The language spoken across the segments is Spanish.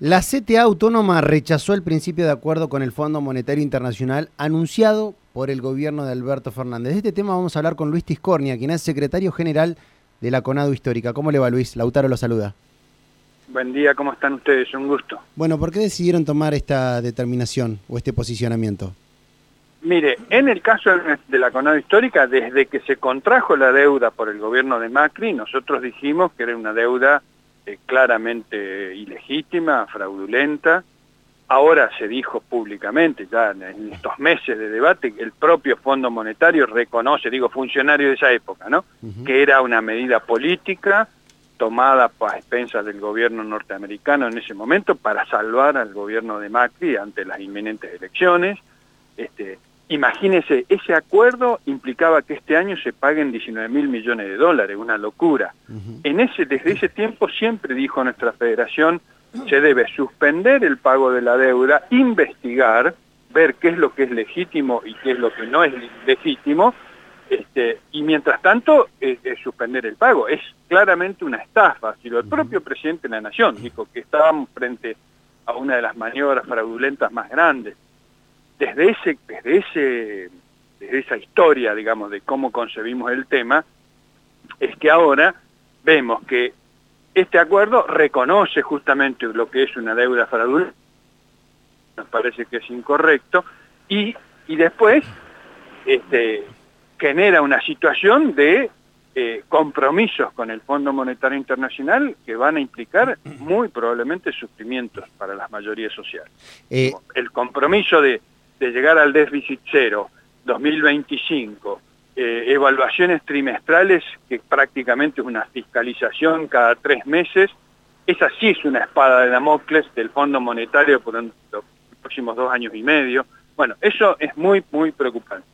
La CTA Autónoma rechazó el principio de acuerdo con el Fondo Monetario Internacional anunciado por el gobierno de Alberto Fernández. De este tema vamos a hablar con Luis Tiscornia, quien es secretario general de la CONADO Histórica. ¿Cómo le va Luis? Lautaro lo saluda. Buen día, ¿cómo están ustedes? Un gusto. Bueno, ¿por qué decidieron tomar esta determinación o este posicionamiento? Mire, en el caso de la CONADO Histórica, desde que se contrajo la deuda por el gobierno de Macri, nosotros dijimos que era una deuda eh, claramente ilegítima, fraudulenta. Ahora se dijo públicamente, ya en estos meses de debate, el propio Fondo Monetario reconoce, digo funcionario de esa época, ¿no? Que era una medida política tomada a expensas del gobierno norteamericano en ese momento para salvar al gobierno de Macri ante las inminentes elecciones. Este, imagínese, ese acuerdo implicaba que este año se paguen 19 mil millones de dólares, una locura. en ese, desde ese tiempo siempre dijo nuestra federación, se debe suspender el pago de la deuda, investigar, ver qué es lo que es legítimo y qué es lo que no es legítimo, este, y mientras tanto es suspender el pago. Es claramente una estafa. Si el propio presidente de la Nación dijo que estábamos frente a una de las maniobras fraudulentas más grandes desde, ese, desde, ese, desde esa historia, digamos, de cómo concebimos el tema, es que ahora vemos que este acuerdo reconoce justamente lo que es una deuda fraudulenta, nos parece que es incorrecto, y, y después este, genera una situación de eh, compromisos con el Fondo Monetario Internacional que van a implicar muy probablemente sufrimientos para las mayorías sociales. Eh, el compromiso de de llegar al déficit cero 2025, eh, evaluaciones trimestrales, que prácticamente es una fiscalización cada tres meses, esa sí es una espada de Damocles del Fondo Monetario por los próximos dos años y medio. Bueno, eso es muy, muy preocupante.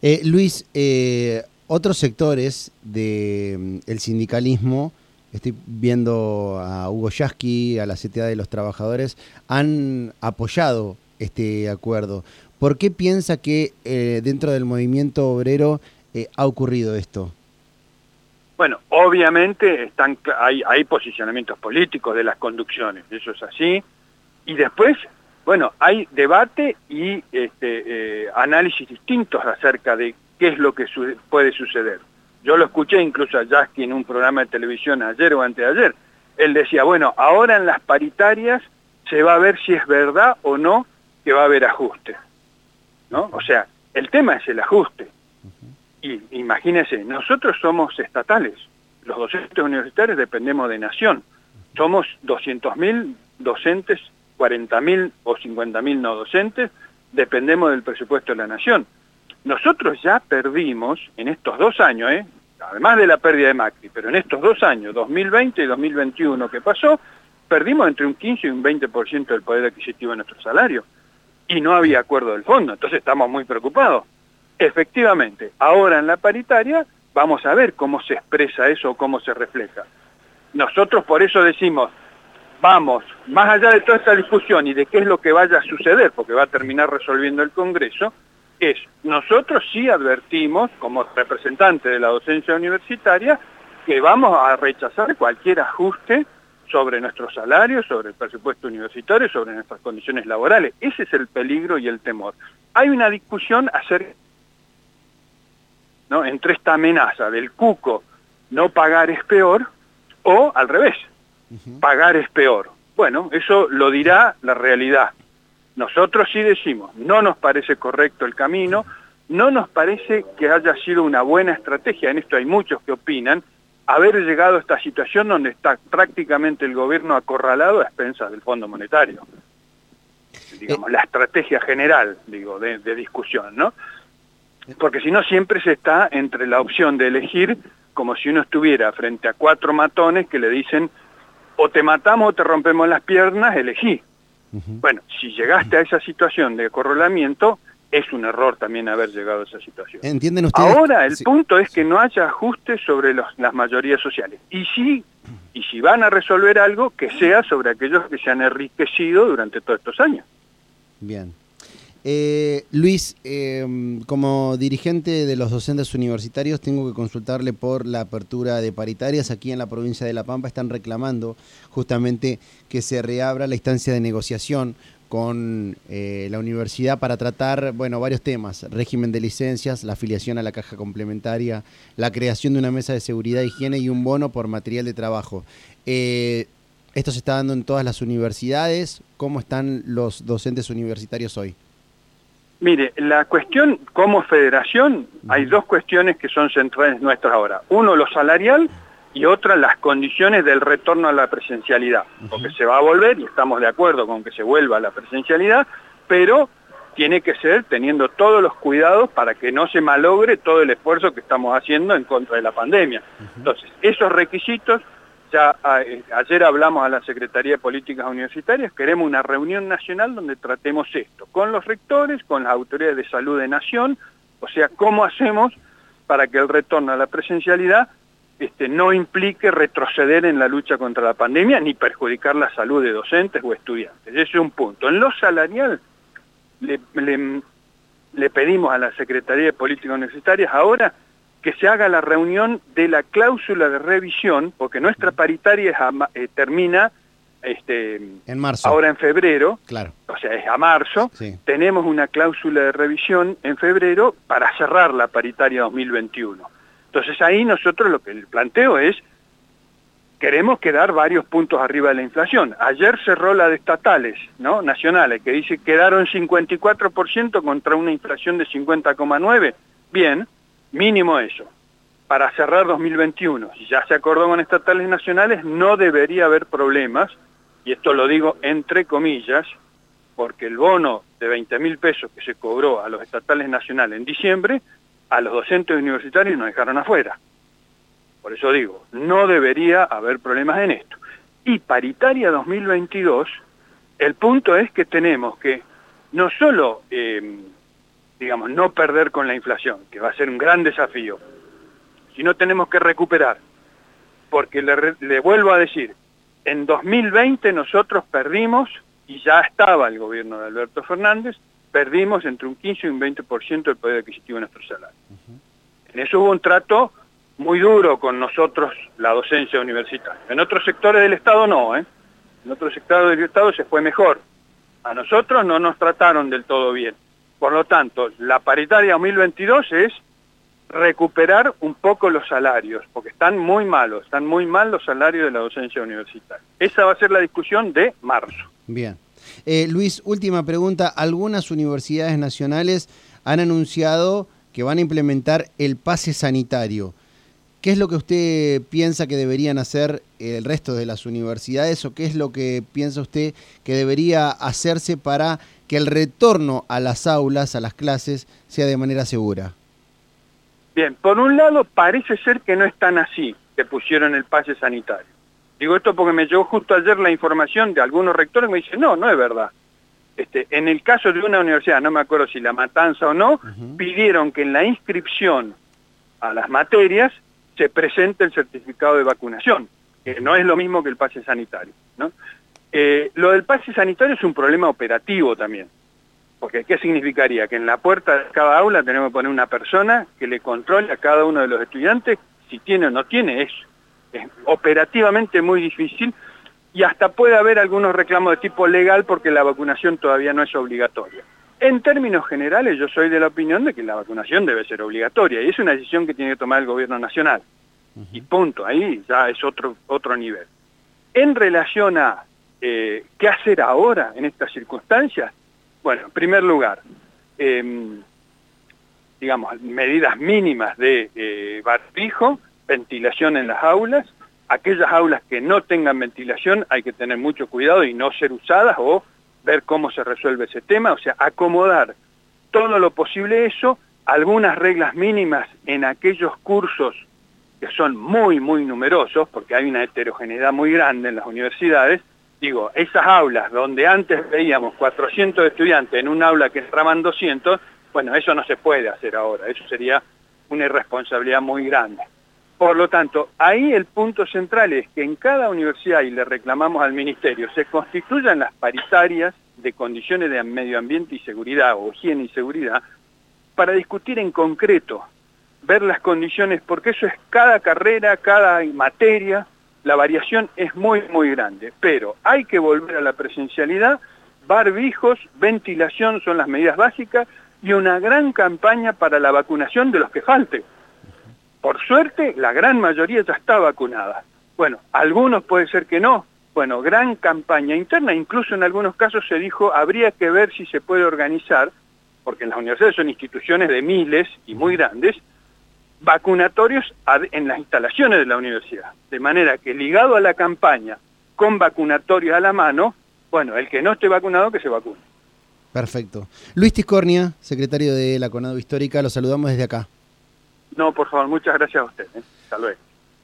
Eh, Luis, eh, otros sectores del mm, sindicalismo, estoy viendo a Hugo Yasky, a la CTA de los Trabajadores, han apoyado este acuerdo. ¿Por qué piensa que eh, dentro del movimiento obrero eh, ha ocurrido esto? Bueno, obviamente están, hay, hay posicionamientos políticos de las conducciones, eso es así. Y después, bueno, hay debate y este, eh, análisis distintos acerca de qué es lo que puede suceder. Yo lo escuché incluso a Jasky en un programa de televisión ayer o anteayer. Él decía, bueno, ahora en las paritarias se va a ver si es verdad o no que va a haber ajuste. ¿no? O sea, el tema es el ajuste. Y imagínense, nosotros somos estatales, los docentes universitarios dependemos de Nación. Somos 200.000 docentes, 40.000 o 50.000 no docentes, dependemos del presupuesto de la Nación. Nosotros ya perdimos en estos dos años, ¿eh? además de la pérdida de Macri, pero en estos dos años, 2020 y 2021 que pasó, perdimos entre un 15 y un 20% del poder adquisitivo de nuestro salario y no había acuerdo del fondo, entonces estamos muy preocupados. Efectivamente, ahora en la paritaria vamos a ver cómo se expresa eso, cómo se refleja. Nosotros por eso decimos, vamos, más allá de toda esta discusión y de qué es lo que vaya a suceder, porque va a terminar resolviendo el Congreso, es, nosotros sí advertimos, como representante de la docencia universitaria, que vamos a rechazar cualquier ajuste sobre nuestros salarios, sobre el presupuesto universitario, sobre nuestras condiciones laborales. Ese es el peligro y el temor. Hay una discusión acerca, ¿no? entre esta amenaza del cuco, no pagar es peor, o al revés, pagar es peor. Bueno, eso lo dirá la realidad. Nosotros sí decimos, no nos parece correcto el camino, no nos parece que haya sido una buena estrategia, en esto hay muchos que opinan, haber llegado a esta situación donde está prácticamente el gobierno acorralado a expensas del Fondo Monetario. Digamos, la estrategia general, digo, de, discusión, ¿no? Porque si no siempre se está entre la opción de elegir como si uno estuviera frente a cuatro matones que le dicen o te matamos o te rompemos las piernas, elegí. Bueno, si llegaste a esa situación de acorralamiento, es un error también haber llegado a esa situación. ¿Entienden ustedes? Ahora el punto es que no haya ajustes sobre las mayorías sociales. Y si, y si van a resolver algo, que sea sobre aquellos que se han enriquecido durante todos estos años. Bien. Eh, Luis, eh, como dirigente de los docentes universitarios, tengo que consultarle por la apertura de paritarias. Aquí en la provincia de La Pampa están reclamando justamente que se reabra la instancia de negociación con eh, la universidad para tratar, bueno, varios temas, régimen de licencias, la afiliación a la caja complementaria, la creación de una mesa de seguridad e higiene y un bono por material de trabajo. esto se está dando en todas las universidades. ¿Cómo están los docentes universitarios hoy? Mire, la cuestión como federación, hay dos cuestiones que son centrales nuestras ahora. Uno, lo salarial y otra, las condiciones del retorno a la presencialidad. Porque se va a volver, y estamos de acuerdo con que se vuelva a la presencialidad, pero tiene que ser teniendo todos los cuidados para que no se malogre todo el esfuerzo que estamos haciendo en contra de la pandemia. Entonces, esos requisitos ya eh, ayer hablamos a la Secretaría de Políticas Universitarias, queremos una reunión nacional donde tratemos esto, con los rectores, con las autoridades de salud de nación, o sea, cómo hacemos para que el retorno a la presencialidad este, no implique retroceder en la lucha contra la pandemia ni perjudicar la salud de docentes o estudiantes. Ese es un punto. En lo salarial, le, le pedimos a la Secretaría de Políticas Universitarias ahora que se haga la reunión de la cláusula de revisión, porque nuestra paritaria eh, termina este, en marzo. ahora en febrero, claro. o sea, es a marzo, tenemos una cláusula de revisión en febrero para cerrar la paritaria 2021. Entonces ahí nosotros lo que el planteo es, queremos quedar varios puntos arriba de la inflación. Ayer cerró la de estatales, ¿no? nacionales, que dice quedaron 54% contra una inflación de 50,9%. Bien, mínimo eso. Para cerrar 2021, si ya se acordó con estatales nacionales, no debería haber problemas, y esto lo digo entre comillas, porque el bono de 20 mil pesos que se cobró a los estatales nacionales en diciembre, a los docentes universitarios nos dejaron afuera. Por eso digo, no debería haber problemas en esto. Y paritaria 2022, el punto es que tenemos que no solo eh, digamos, no perder con la inflación, que va a ser un gran desafío, si no tenemos que recuperar. Porque le, vuelvo a decir, en 2020 nosotros perdimos, y ya estaba el gobierno de Alberto Fernández, perdimos entre un 15 y un 20% del poder adquisitivo de nuestro salario. En eso hubo un trato muy duro con nosotros, la docencia universitaria. En otros sectores del Estado no, ¿eh? En otros sectores del Estado se fue mejor. A nosotros no nos trataron del todo bien. Por lo tanto, la paritaria 2022 es recuperar un poco los salarios, porque están muy malos, están muy mal los salarios de la docencia universitaria. Esa va a ser la discusión de marzo. Bien. Eh, Luis, última pregunta. Algunas universidades nacionales han anunciado que van a implementar el pase sanitario. ¿Qué es lo que usted piensa que deberían hacer el resto de las universidades o qué es lo que piensa usted que debería hacerse para que el retorno a las aulas, a las clases, sea de manera segura? Bien, por un lado parece ser que no es tan así que pusieron el pase sanitario. Digo esto porque me llegó justo ayer la información de algunos rectores que me dicen, no, no es verdad. Este, en el caso de una universidad, no me acuerdo si La Matanza o no, pidieron que en la inscripción a las materias se presente el certificado de vacunación, que no es lo mismo que el pase sanitario. ¿no? Eh, lo del pase sanitario es un problema operativo también. Porque ¿qué significaría? Que en la puerta de cada aula tenemos que poner una persona que le controle a cada uno de los estudiantes si tiene o no tiene. Es, es operativamente muy difícil y hasta puede haber algunos reclamos de tipo legal porque la vacunación todavía no es obligatoria. En términos generales, yo soy de la opinión de que la vacunación debe ser obligatoria y es una decisión que tiene que tomar el gobierno nacional. Y punto, ahí ya es otro, otro nivel. En relación a eh, ¿Qué hacer ahora en estas circunstancias? Bueno, en primer lugar, em, digamos, medidas mínimas de eh, barbijo, ventilación en las aulas, aquellas aulas que no tengan ventilación hay que tener mucho cuidado y no ser usadas o ver cómo se resuelve ese tema, o sea, acomodar todo lo posible eso, algunas reglas mínimas en aquellos cursos que son muy, muy numerosos, porque hay una heterogeneidad muy grande en las universidades, digo, esas aulas donde antes veíamos 400 estudiantes en un aula que entraban 200, bueno, eso no se puede hacer ahora, eso sería una irresponsabilidad muy grande. Por lo tanto, ahí el punto central es que en cada universidad, y le reclamamos al Ministerio, se constituyan las paritarias de condiciones de medio ambiente y seguridad, o higiene y seguridad, para discutir en concreto, ver las condiciones, porque eso es cada carrera, cada materia, la variación es muy, muy grande, pero hay que volver a la presencialidad, barbijos, ventilación son las medidas básicas y una gran campaña para la vacunación de los que falten. Por suerte, la gran mayoría ya está vacunada. Bueno, algunos puede ser que no. Bueno, gran campaña interna, incluso en algunos casos se dijo, habría que ver si se puede organizar, porque en las universidades son instituciones de miles y muy grandes, vacunatorios en las instalaciones de la universidad. De manera que ligado a la campaña, con vacunatorios a la mano, bueno, el que no esté vacunado, que se vacune. Perfecto. Luis Tiscornia, secretario de la CONADO Histórica, lo saludamos desde acá. No, por favor, muchas gracias a usted. ¿eh?